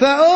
فأو